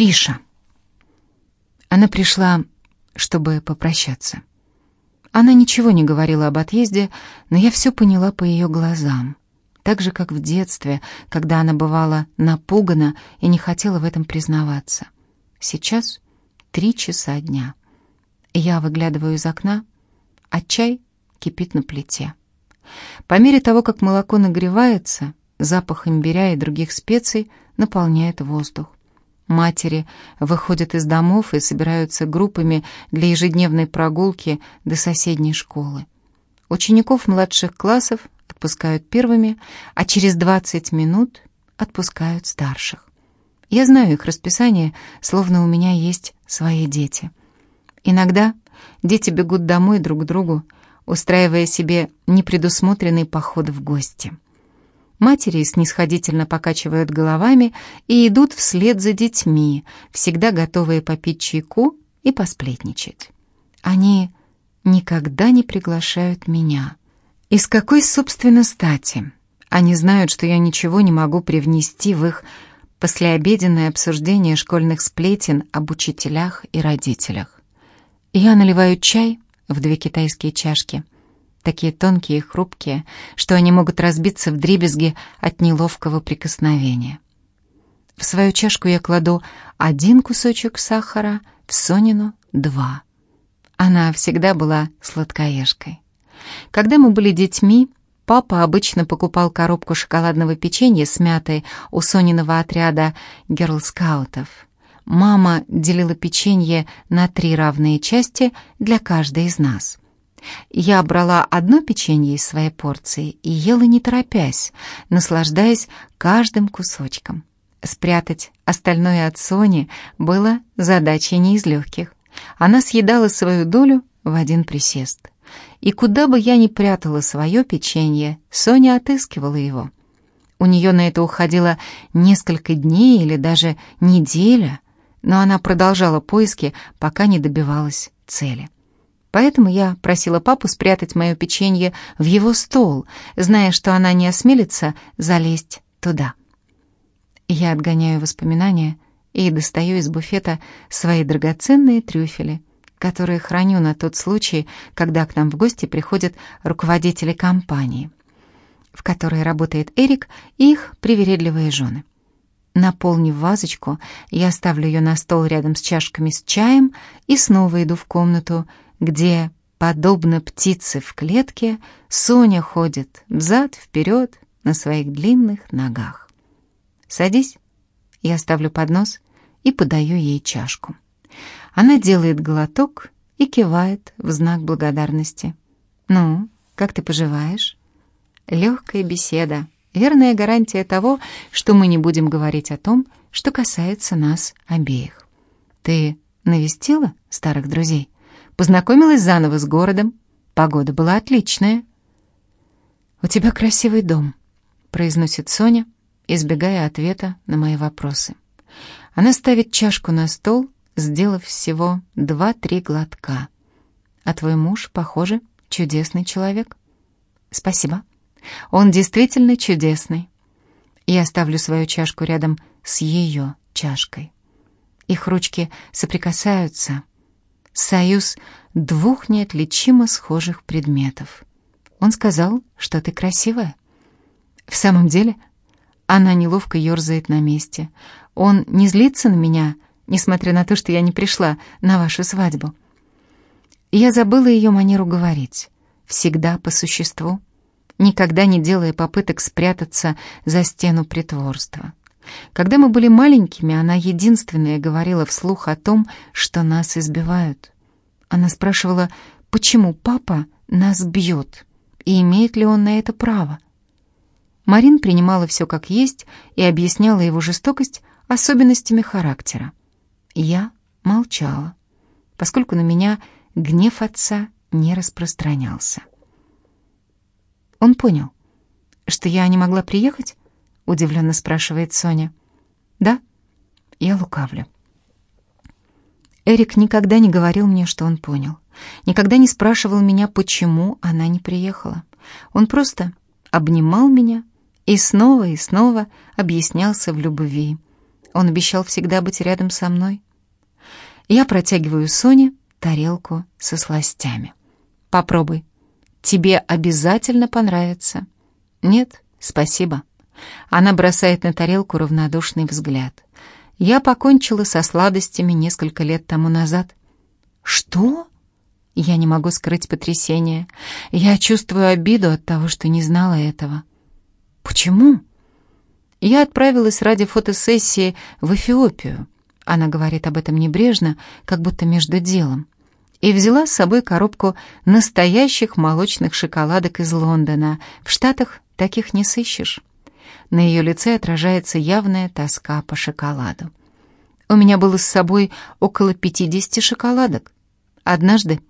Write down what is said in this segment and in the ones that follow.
Триша. Она пришла, чтобы попрощаться. Она ничего не говорила об отъезде, но я все поняла по ее глазам. Так же, как в детстве, когда она бывала напугана и не хотела в этом признаваться. Сейчас три часа дня. Я выглядываю из окна, а чай кипит на плите. По мере того, как молоко нагревается, запах имбиря и других специй наполняет воздух. Матери выходят из домов и собираются группами для ежедневной прогулки до соседней школы. Учеников младших классов отпускают первыми, а через 20 минут отпускают старших. Я знаю их расписание, словно у меня есть свои дети. Иногда дети бегут домой друг к другу, устраивая себе непредусмотренный поход в гости. Матери снисходительно покачивают головами и идут вслед за детьми, всегда готовые попить чайку и посплетничать. Они никогда не приглашают меня. И с какой, собственно, стати? Они знают, что я ничего не могу привнести в их послеобеденное обсуждение школьных сплетен об учителях и родителях. Я наливаю чай в две китайские чашки — такие тонкие и хрупкие, что они могут разбиться в дребезги от неловкого прикосновения. В свою чашку я кладу один кусочек сахара, в Сонину — два. Она всегда была сладкоежкой. Когда мы были детьми, папа обычно покупал коробку шоколадного печенья с мятой у Сониного отряда герлскаутов. Мама делила печенье на три равные части для каждой из нас. Я брала одно печенье из своей порции и ела не торопясь, наслаждаясь каждым кусочком. Спрятать остальное от Сони было задачей не из легких. Она съедала свою долю в один присест. И куда бы я ни прятала свое печенье, Соня отыскивала его. У нее на это уходило несколько дней или даже неделя, но она продолжала поиски, пока не добивалась цели. Поэтому я просила папу спрятать мое печенье в его стол, зная, что она не осмелится залезть туда. Я отгоняю воспоминания и достаю из буфета свои драгоценные трюфели, которые храню на тот случай, когда к нам в гости приходят руководители компании, в которой работает Эрик и их привередливые жены. Наполнив вазочку, я ставлю ее на стол рядом с чашками с чаем и снова иду в комнату, где, подобно птице в клетке, Соня ходит взад-вперед на своих длинных ногах. «Садись». Я ставлю поднос и подаю ей чашку. Она делает глоток и кивает в знак благодарности. «Ну, как ты поживаешь?» Легкая беседа, верная гарантия того, что мы не будем говорить о том, что касается нас обеих. «Ты навестила старых друзей?» Познакомилась заново с городом. Погода была отличная. «У тебя красивый дом», — произносит Соня, избегая ответа на мои вопросы. Она ставит чашку на стол, сделав всего два-три глотка. «А твой муж, похоже, чудесный человек». «Спасибо. Он действительно чудесный». Я ставлю свою чашку рядом с ее чашкой. Их ручки соприкасаются, союз двух неотличимо схожих предметов. Он сказал, что ты красивая. В самом деле, она неловко ерзает на месте. Он не злится на меня, несмотря на то, что я не пришла на вашу свадьбу. Я забыла ее манеру говорить. Всегда по существу, никогда не делая попыток спрятаться за стену притворства. Когда мы были маленькими, она единственная говорила вслух о том, что нас избивают. Она спрашивала, почему папа нас бьет, и имеет ли он на это право. Марин принимала все как есть и объясняла его жестокость особенностями характера. Я молчала, поскольку на меня гнев отца не распространялся. Он понял, что я не могла приехать, удивленно спрашивает Соня. Да, я лукавлю. Эрик никогда не говорил мне, что он понял. Никогда не спрашивал меня, почему она не приехала. Он просто обнимал меня и снова и снова объяснялся в любви. Он обещал всегда быть рядом со мной. Я протягиваю Соне тарелку со сластями. Попробуй. Тебе обязательно понравится. Нет, спасибо. Она бросает на тарелку равнодушный взгляд. Я покончила со сладостями несколько лет тому назад. Что? Я не могу скрыть потрясение. Я чувствую обиду от того, что не знала этого. Почему? Я отправилась ради фотосессии в Эфиопию. Она говорит об этом небрежно, как будто между делом. И взяла с собой коробку настоящих молочных шоколадок из Лондона. В Штатах таких не сыщешь. На ее лице отражается явная тоска по шоколаду. У меня было с собой около 50 шоколадок. Однажды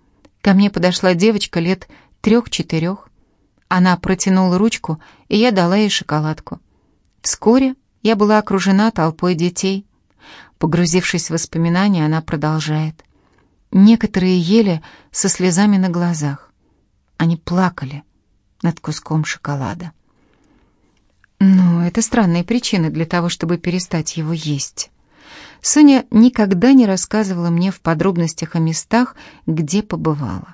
ко мне подошла девочка лет трех-четырех. Она протянула ручку, и я дала ей шоколадку. Вскоре я была окружена толпой детей. Погрузившись в воспоминания, она продолжает. Некоторые ели со слезами на глазах. Они плакали над куском шоколада. Но это странные причины для того, чтобы перестать его есть. Соня никогда не рассказывала мне в подробностях о местах, где побывала.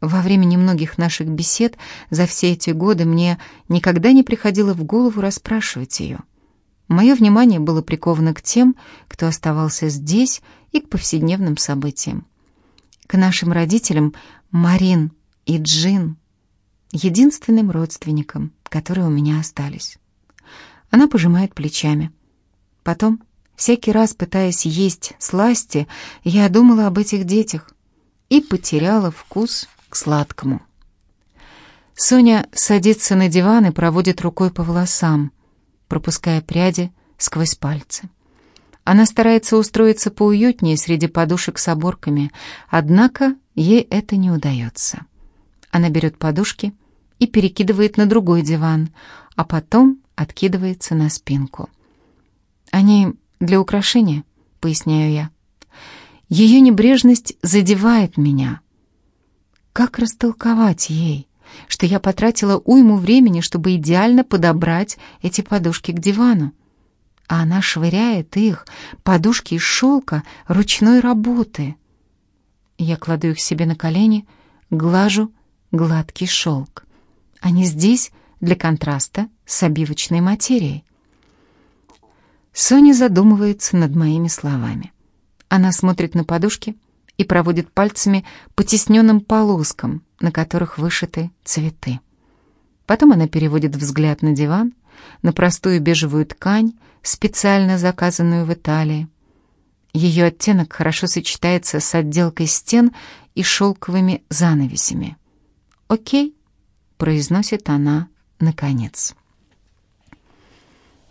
Во время немногих наших бесед за все эти годы мне никогда не приходило в голову расспрашивать ее. Мое внимание было приковано к тем, кто оставался здесь, и к повседневным событиям. К нашим родителям Марин и Джин, единственным родственникам, которые у меня остались. Она пожимает плечами. Потом, всякий раз пытаясь есть сласти, я думала об этих детях и потеряла вкус к сладкому. Соня садится на диван и проводит рукой по волосам, пропуская пряди сквозь пальцы. Она старается устроиться поуютнее среди подушек с оборками, однако ей это не удается. Она берет подушки и перекидывает на другой диван, а потом откидывается на спинку. «Они для украшения», — поясняю я. Ее небрежность задевает меня. Как растолковать ей, что я потратила уйму времени, чтобы идеально подобрать эти подушки к дивану? А она швыряет их, подушки из шелка, ручной работы. Я кладу их себе на колени, глажу гладкий шелк. Они здесь для контраста с обивочной материей. Соня задумывается над моими словами. Она смотрит на подушки и проводит пальцами по тесненным полоскам, на которых вышиты цветы. Потом она переводит взгляд на диван, на простую бежевую ткань, специально заказанную в Италии. Ее оттенок хорошо сочетается с отделкой стен и шелковыми занавесями. «Окей», — произносит она наконец.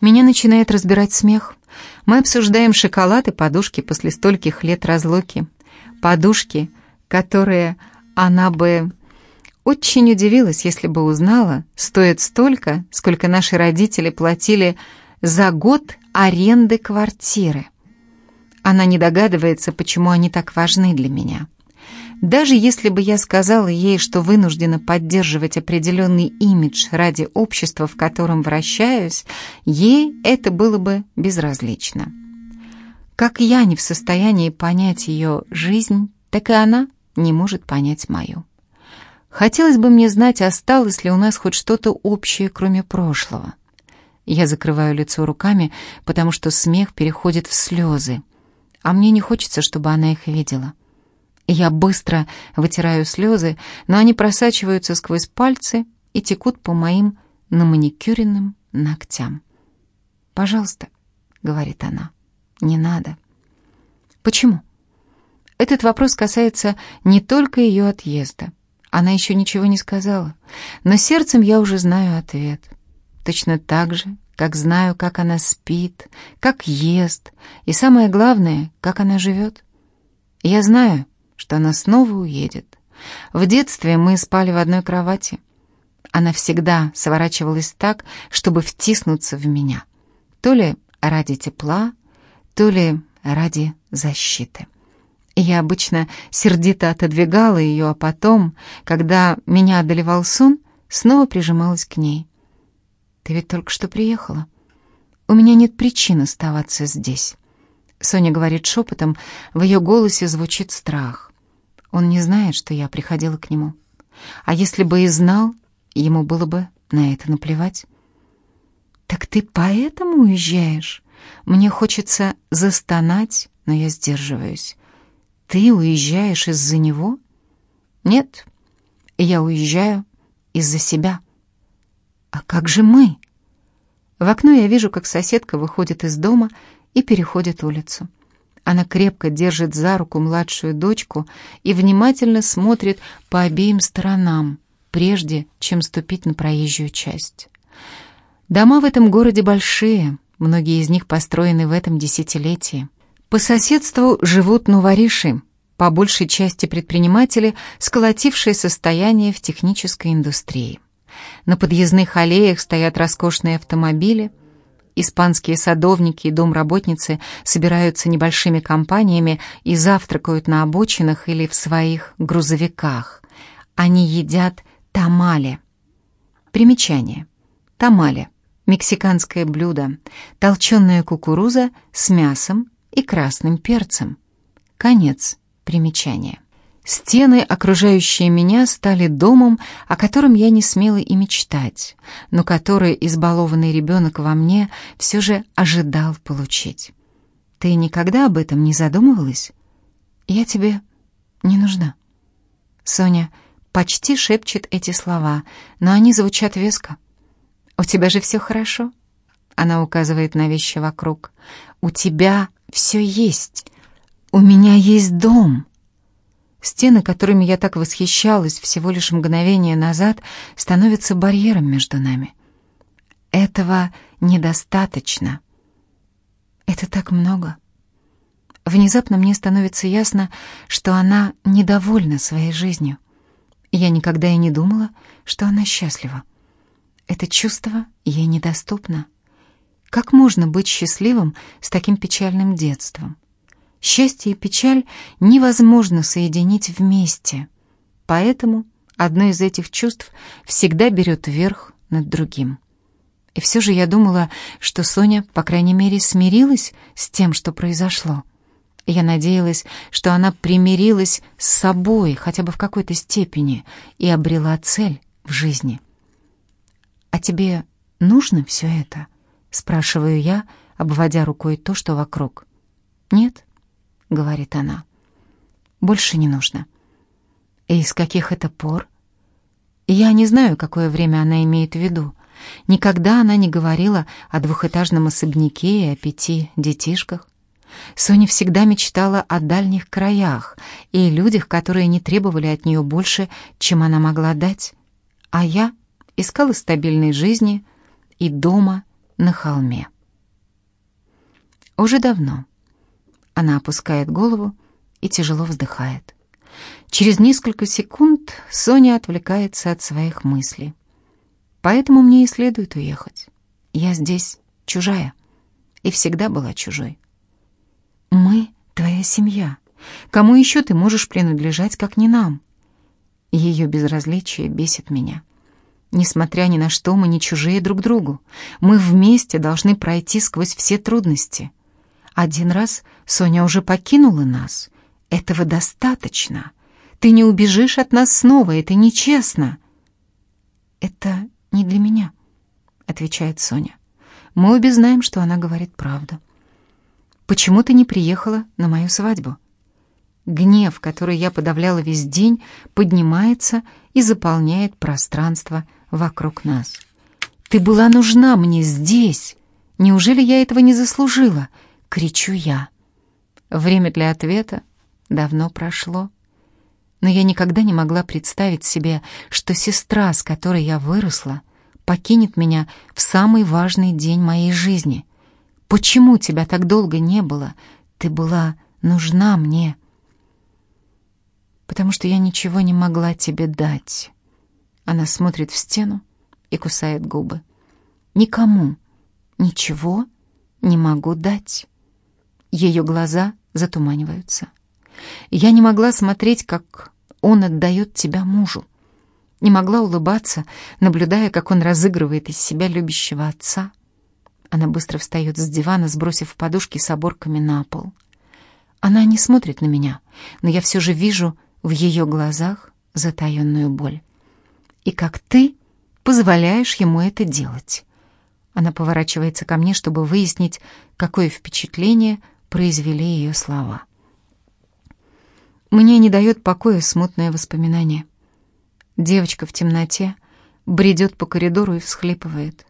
Меня начинает разбирать смех. Мы обсуждаем шоколад и подушки после стольких лет разлуки. Подушки, которые она бы очень удивилась, если бы узнала, стоят столько, сколько наши родители платили за год аренды квартиры. Она не догадывается, почему они так важны для меня. Даже если бы я сказала ей, что вынуждена поддерживать определенный имидж ради общества, в котором вращаюсь, ей это было бы безразлично. Как я не в состоянии понять ее жизнь, так и она не может понять мою. Хотелось бы мне знать, осталось ли у нас хоть что-то общее, кроме прошлого. Я закрываю лицо руками, потому что смех переходит в слезы, а мне не хочется, чтобы она их видела. Я быстро вытираю слезы, но они просачиваются сквозь пальцы и текут по моим наманикюренным ногтям. «Пожалуйста», — говорит она, — «не надо». «Почему?» Этот вопрос касается не только ее отъезда. Она еще ничего не сказала, но сердцем я уже знаю ответ. Точно так же, как знаю, как она спит, как ест, и самое главное, как она живет. Я знаю, что она снова уедет. В детстве мы спали в одной кровати. Она всегда сворачивалась так, чтобы втиснуться в меня. То ли ради тепла, то ли ради защиты. Я обычно сердито отодвигала ее, а потом, когда меня одолевал сон, снова прижималась к ней. «Ты ведь только что приехала. У меня нет причин оставаться здесь. Соня говорит шепотом, в ее голосе звучит страх. Он не знает, что я приходила к нему. А если бы и знал, ему было бы на это наплевать. «Так ты поэтому уезжаешь?» Мне хочется застонать, но я сдерживаюсь. «Ты уезжаешь из-за него?» «Нет, я уезжаю из-за себя». «А как же мы?» В окно я вижу, как соседка выходит из дома и переходит улицу. Она крепко держит за руку младшую дочку и внимательно смотрит по обеим сторонам, прежде чем ступить на проезжую часть. Дома в этом городе большие, многие из них построены в этом десятилетии. По соседству живут новориши, по большей части предприниматели, сколотившие состояние в технической индустрии. На подъездных аллеях стоят роскошные автомобили. Испанские садовники и домработницы собираются небольшими компаниями и завтракают на обочинах или в своих грузовиках. Они едят тамале. Примечание. Тамале – мексиканское блюдо, толченая кукуруза с мясом и красным перцем. Конец примечания. Стены, окружающие меня, стали домом, о котором я не смела и мечтать, но который избалованный ребенок во мне все же ожидал получить. Ты никогда об этом не задумывалась? Я тебе не нужна. Соня почти шепчет эти слова, но они звучат веско. «У тебя же все хорошо?» Она указывает на вещи вокруг. «У тебя все есть. У меня есть дом». Стены, которыми я так восхищалась всего лишь мгновение назад, становятся барьером между нами. Этого недостаточно. Это так много. Внезапно мне становится ясно, что она недовольна своей жизнью. Я никогда и не думала, что она счастлива. Это чувство ей недоступно. Как можно быть счастливым с таким печальным детством? Счастье и печаль невозможно соединить вместе, поэтому одно из этих чувств всегда берет верх над другим. И все же я думала, что Соня, по крайней мере, смирилась с тем, что произошло. Я надеялась, что она примирилась с собой хотя бы в какой-то степени и обрела цель в жизни. «А тебе нужно все это?» — спрашиваю я, обводя рукой то, что вокруг. «Нет, — говорит она. «Больше не нужно». «И с каких это пор?» Я не знаю, какое время она имеет в виду. Никогда она не говорила о двухэтажном особняке и о пяти детишках. Соня всегда мечтала о дальних краях и людях, которые не требовали от нее больше, чем она могла дать. А я искала стабильной жизни и дома на холме. Уже давно. Она опускает голову и тяжело вздыхает. Через несколько секунд Соня отвлекается от своих мыслей. Поэтому мне и следует уехать. Я здесь чужая и всегда была чужой. Мы — твоя семья. Кому еще ты можешь принадлежать, как не нам? Ее безразличие бесит меня. Несмотря ни на что, мы не чужие друг другу. Мы вместе должны пройти сквозь все трудности. Один раз Соня уже покинула нас. Этого достаточно. Ты не убежишь от нас снова, это нечестно. Это не для меня, отвечает Соня. Мы обе знаем, что она говорит правду. Почему ты не приехала на мою свадьбу? Гнев, который я подавляла весь день, поднимается и заполняет пространство вокруг нас. Ты была нужна мне здесь. Неужели я этого не заслужила? Кричу я. Время для ответа давно прошло. Но я никогда не могла представить себе, что сестра, с которой я выросла, покинет меня в самый важный день моей жизни. Почему тебя так долго не было? Ты была нужна мне. Потому что я ничего не могла тебе дать. Она смотрит в стену и кусает губы. Никому ничего не могу дать. Ее глаза затуманиваются. Я не могла смотреть, как он отдает тебя мужу. Не могла улыбаться, наблюдая, как он разыгрывает из себя любящего отца. Она быстро встает с дивана, сбросив подушки с оборками на пол. Она не смотрит на меня, но я все же вижу в ее глазах затаенную боль. И как ты позволяешь ему это делать? Она поворачивается ко мне, чтобы выяснить, какое впечатление произвели ее слова. Мне не дает покоя смутное воспоминание. Девочка в темноте бредет по коридору и всхлипывает.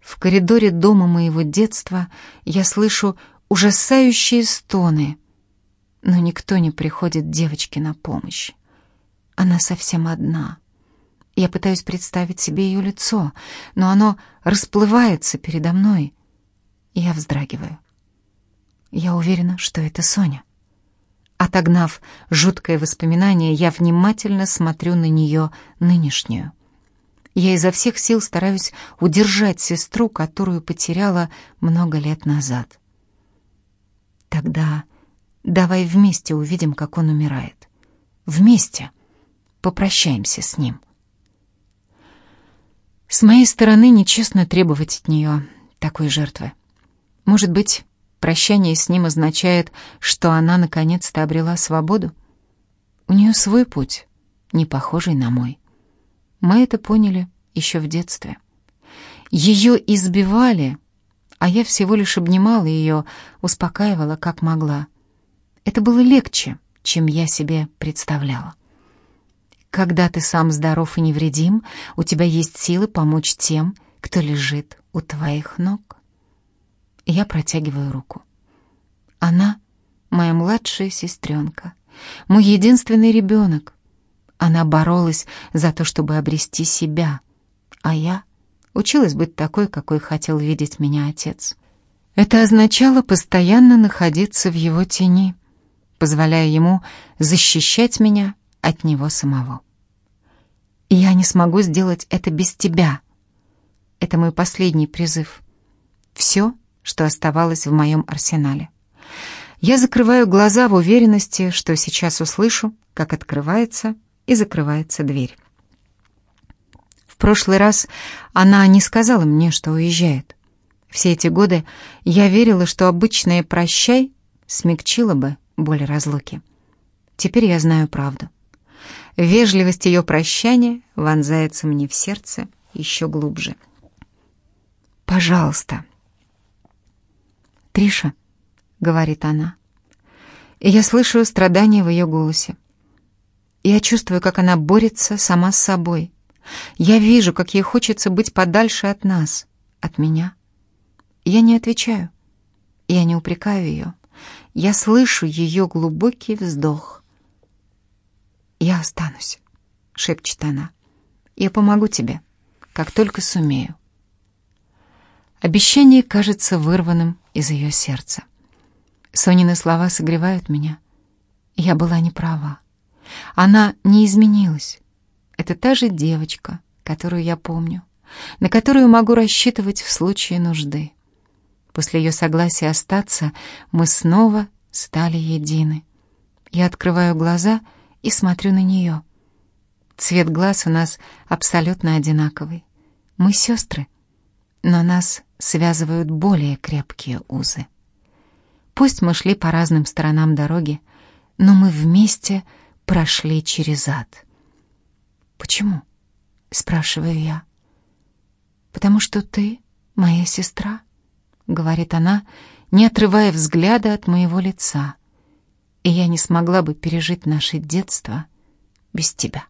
В коридоре дома моего детства я слышу ужасающие стоны, но никто не приходит девочке на помощь. Она совсем одна. Я пытаюсь представить себе ее лицо, но оно расплывается передо мной, и я вздрагиваю. Я уверена, что это Соня. Отогнав жуткое воспоминание, я внимательно смотрю на нее нынешнюю. Я изо всех сил стараюсь удержать сестру, которую потеряла много лет назад. Тогда давай вместе увидим, как он умирает. Вместе попрощаемся с ним. С моей стороны нечестно требовать от нее такой жертвы. Может быть, прощание с ним означает, что она наконец-то обрела свободу? У нее свой путь, не похожий на мой. Мы это поняли еще в детстве. Ее избивали, а я всего лишь обнимала ее, успокаивала, как могла. Это было легче, чем я себе представляла. Когда ты сам здоров и невредим, у тебя есть силы помочь тем, кто лежит у твоих ног. Я протягиваю руку. Она — моя младшая сестренка, мой единственный ребенок, она боролась за то, чтобы обрести себя, а я училась быть такой, какой хотел видеть меня отец. Это означало постоянно находиться в его тени, позволяя ему защищать меня от него самого. Я не смогу сделать это без тебя. Это мой последний призыв. Все, что оставалось в моем арсенале. Я закрываю глаза в уверенности, что сейчас услышу, как открывается и закрывается дверь. В прошлый раз она не сказала мне, что уезжает. Все эти годы я верила, что обычное «прощай» смягчило бы боль разлуки. Теперь я знаю правду. Вежливость ее прощания вонзается мне в сердце еще глубже. «Пожалуйста». «Триша», — говорит она, и я слышу страдания в ее голосе. Я чувствую, как она борется сама с собой. Я вижу, как ей хочется быть подальше от нас, от меня. Я не отвечаю. Я не упрекаю ее. Я слышу ее глубокий вздох. «Я останусь», — шепчет она. «Я помогу тебе, как только сумею». Обещание кажется вырванным из ее сердца. Сонины слова согревают меня. Я была не права. Она не изменилась. Это та же девочка, которую я помню, на которую могу рассчитывать в случае нужды. После ее согласия остаться мы снова стали едины. Я открываю глаза и смотрю на нее. Цвет глаз у нас абсолютно одинаковый. Мы сестры, но нас связывают более крепкие узы. Пусть мы шли по разным сторонам дороги, но мы вместе — прошли через ад. «Почему?» — спрашиваю я. «Потому что ты моя сестра», — говорит она, не отрывая взгляда от моего лица, «и я не смогла бы пережить наше детство без тебя».